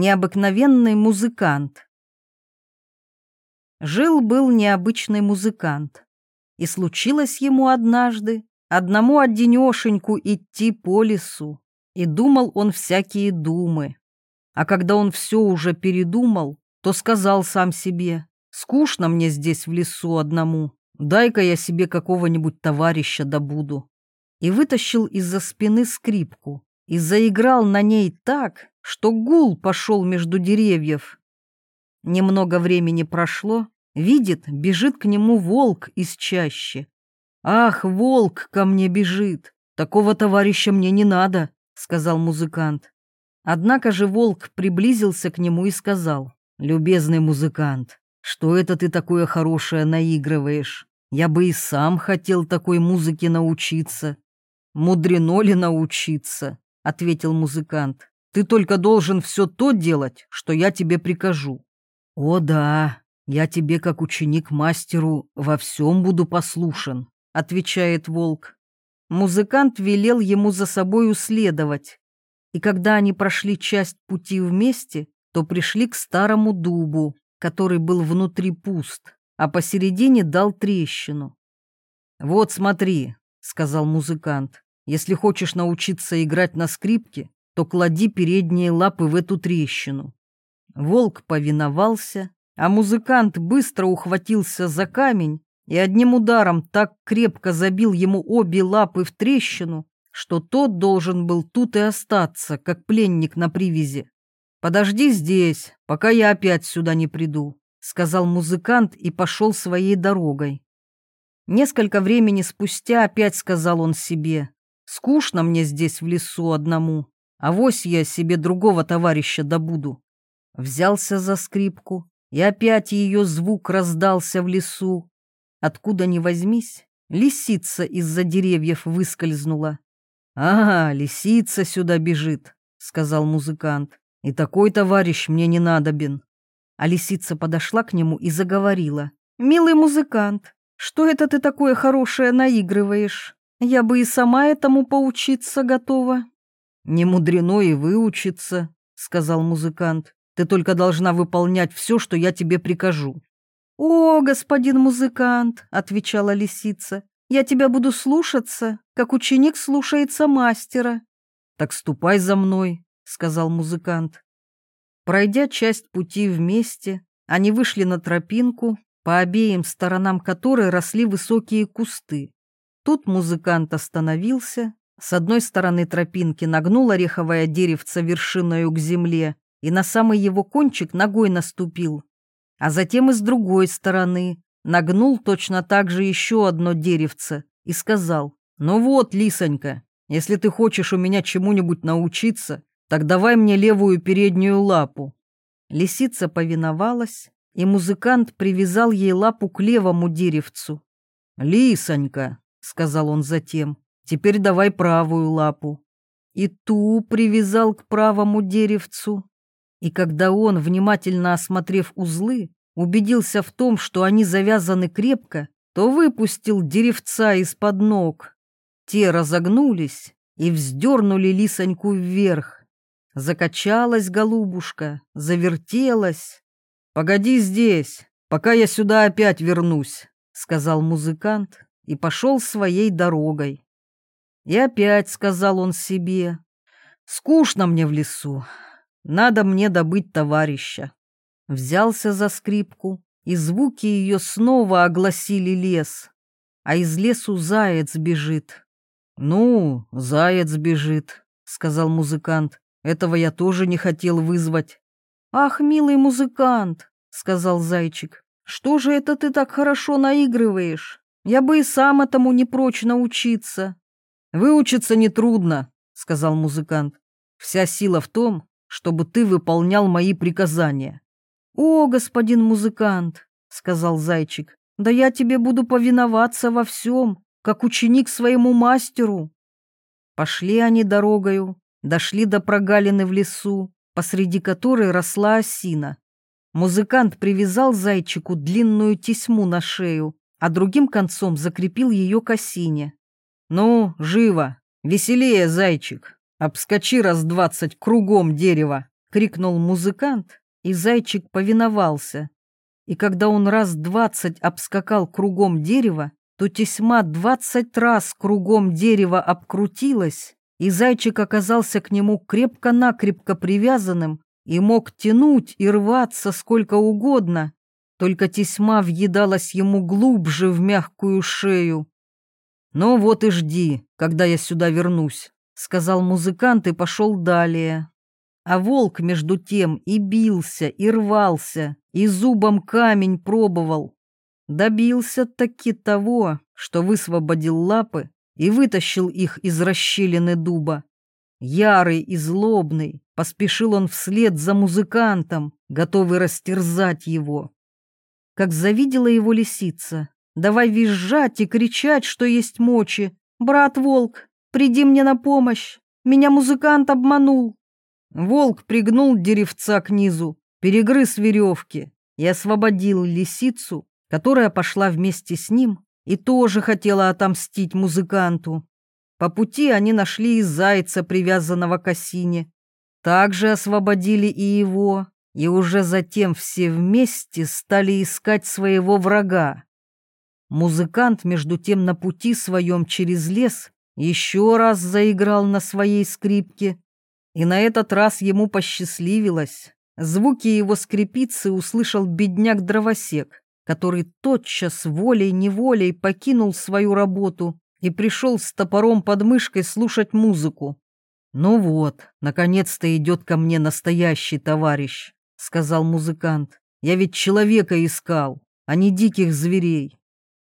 Необыкновенный музыкант. Жил-был необычный музыкант, и случилось ему однажды одному одинешеньку идти по лесу, и думал он всякие думы. А когда он все уже передумал, то сказал сам себе, «Скучно мне здесь в лесу одному, дай-ка я себе какого-нибудь товарища добуду». И вытащил из-за спины скрипку и заиграл на ней так, что гул пошел между деревьев. Немного времени прошло, видит, бежит к нему волк из чащи. «Ах, волк ко мне бежит! Такого товарища мне не надо!» — сказал музыкант. Однако же волк приблизился к нему и сказал, «Любезный музыкант, что это ты такое хорошее наигрываешь? Я бы и сам хотел такой музыке научиться». «Мудрено ли научиться?» — ответил музыкант. Ты только должен все то делать, что я тебе прикажу. О да, я тебе, как ученик мастеру, во всем буду послушен, отвечает волк. Музыкант велел ему за собой следовать. И когда они прошли часть пути вместе, то пришли к старому дубу, который был внутри пуст, а посередине дал трещину. «Вот смотри», — сказал музыкант, — «если хочешь научиться играть на скрипке, то клади передние лапы в эту трещину. Волк повиновался, а музыкант быстро ухватился за камень и одним ударом так крепко забил ему обе лапы в трещину, что тот должен был тут и остаться, как пленник на привязи. «Подожди здесь, пока я опять сюда не приду», — сказал музыкант и пошел своей дорогой. Несколько времени спустя опять сказал он себе, «Скучно мне здесь в лесу одному, Авось я себе другого товарища добуду. Взялся за скрипку, и опять ее звук раздался в лесу. Откуда ни возьмись, лисица из-за деревьев выскользнула. «Ага, лисица сюда бежит», — сказал музыкант. «И такой товарищ мне не надобен». А лисица подошла к нему и заговорила. «Милый музыкант, что это ты такое хорошее наигрываешь? Я бы и сама этому поучиться готова». «Не мудрено и выучиться», — сказал музыкант. «Ты только должна выполнять все, что я тебе прикажу». «О, господин музыкант», — отвечала лисица, — «я тебя буду слушаться, как ученик слушается мастера». «Так ступай за мной», — сказал музыкант. Пройдя часть пути вместе, они вышли на тропинку, по обеим сторонам которой росли высокие кусты. Тут музыкант остановился с одной стороны тропинки нагнул ореховое деревце вершиною к земле и на самый его кончик ногой наступил, а затем и с другой стороны нагнул точно так же еще одно деревце и сказал, «Ну вот, лисонька, если ты хочешь у меня чему-нибудь научиться, так давай мне левую переднюю лапу». Лисица повиновалась, и музыкант привязал ей лапу к левому деревцу. «Лисонька», — сказал он затем, Теперь давай правую лапу. И ту привязал к правому деревцу. И когда он, внимательно осмотрев узлы, убедился в том, что они завязаны крепко, то выпустил деревца из-под ног. Те разогнулись и вздернули лисоньку вверх. Закачалась голубушка, завертелась. «Погоди здесь, пока я сюда опять вернусь», — сказал музыкант и пошел своей дорогой. И опять сказал он себе, скучно мне в лесу, надо мне добыть товарища. Взялся за скрипку, и звуки ее снова огласили лес, а из лесу заяц бежит. «Ну, заяц бежит», — сказал музыкант, — «этого я тоже не хотел вызвать». «Ах, милый музыкант», — сказал зайчик, — «что же это ты так хорошо наигрываешь? Я бы и сам этому не прочь научиться». «Выучиться нетрудно», — сказал музыкант. «Вся сила в том, чтобы ты выполнял мои приказания». «О, господин музыкант», — сказал зайчик, — «да я тебе буду повиноваться во всем, как ученик своему мастеру». Пошли они дорогою, дошли до прогалины в лесу, посреди которой росла осина. Музыкант привязал зайчику длинную тесьму на шею, а другим концом закрепил ее к осине. «Ну, живо! Веселее, зайчик! Обскочи раз двадцать кругом дерева!» — крикнул музыкант, и зайчик повиновался. И когда он раз двадцать обскакал кругом дерева, то тесьма двадцать раз кругом дерева обкрутилась, и зайчик оказался к нему крепко-накрепко привязанным и мог тянуть и рваться сколько угодно, только тесьма въедалась ему глубже в мягкую шею. «Ну вот и жди, когда я сюда вернусь», — сказал музыкант и пошел далее. А волк между тем и бился, и рвался, и зубом камень пробовал. Добился таки того, что высвободил лапы и вытащил их из расщелины дуба. Ярый и злобный, поспешил он вслед за музыкантом, готовый растерзать его. Как завидела его лисица, давай визжать и кричать, что есть мочи. «Брат-волк, приди мне на помощь! Меня музыкант обманул!» Волк пригнул деревца к низу, перегрыз веревки и освободил лисицу, которая пошла вместе с ним и тоже хотела отомстить музыканту. По пути они нашли и зайца, привязанного к осине. Также освободили и его, и уже затем все вместе стали искать своего врага. Музыкант, между тем, на пути своем через лес еще раз заиграл на своей скрипке, и на этот раз ему посчастливилось. Звуки его скрипицы услышал бедняк-дровосек, который тотчас волей-неволей покинул свою работу и пришел с топором под мышкой слушать музыку. «Ну вот, наконец-то идет ко мне настоящий товарищ», — сказал музыкант. «Я ведь человека искал, а не диких зверей».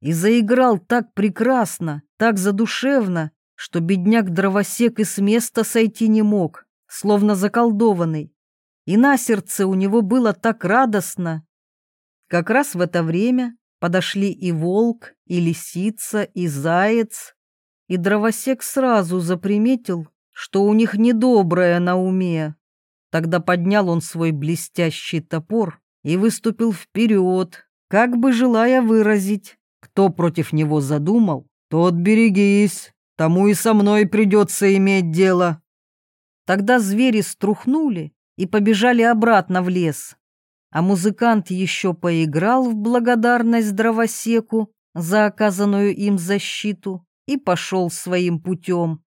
И заиграл так прекрасно, так задушевно, что бедняк-дровосек и с места сойти не мог, словно заколдованный. И на сердце у него было так радостно, как раз в это время подошли и волк, и лисица, и заяц, и дровосек сразу заприметил, что у них недоброе на уме. Тогда поднял он свой блестящий топор и выступил вперед, как бы желая выразить, кто против него задумал, тот берегись, тому и со мной придется иметь дело. Тогда звери струхнули и побежали обратно в лес а музыкант еще поиграл в благодарность дровосеку за оказанную им защиту и пошел своим путем.